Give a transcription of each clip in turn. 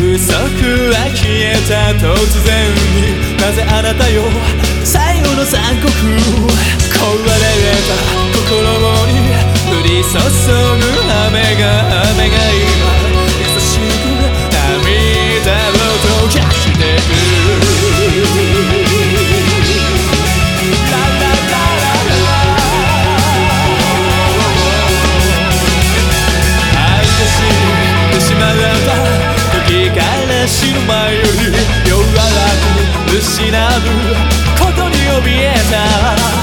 嘘は消えた突然に。なぜあなたよ最後の残酷壊れれば心に。降り注ぐ雨が雨が死ぬ前より弱く失うことに怯えた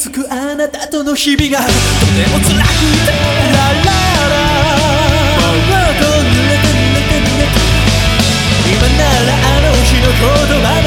つくあなたとの日々がとても辛くてラララ濡れて濡れて濡れて今ならあの日の言葉